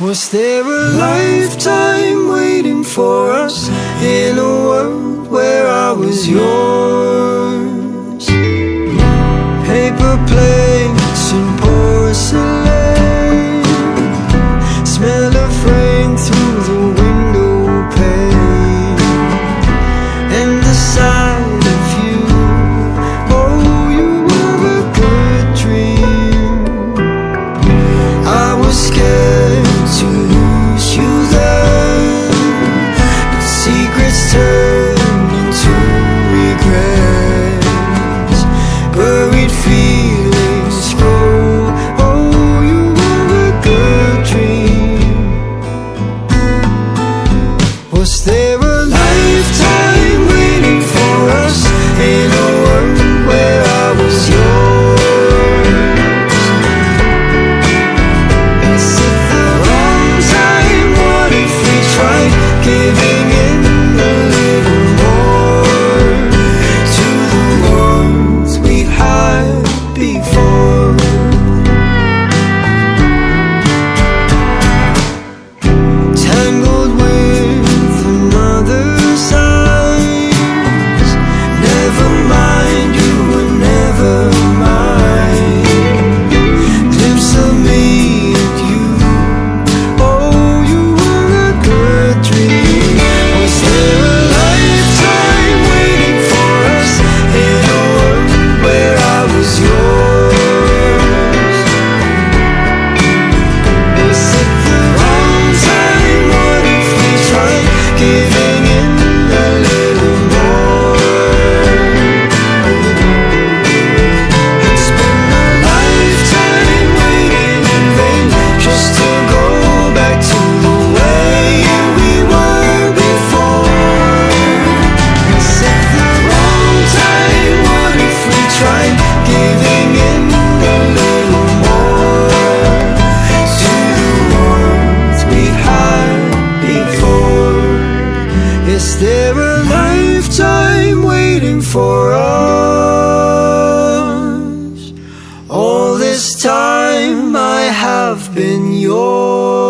Was there a lifetime waiting for us in a world where I was yours? Paper plates and porcelain, smell of rain through the window pane, and the sound. stay lifetime waiting for us. All this time I have been yours.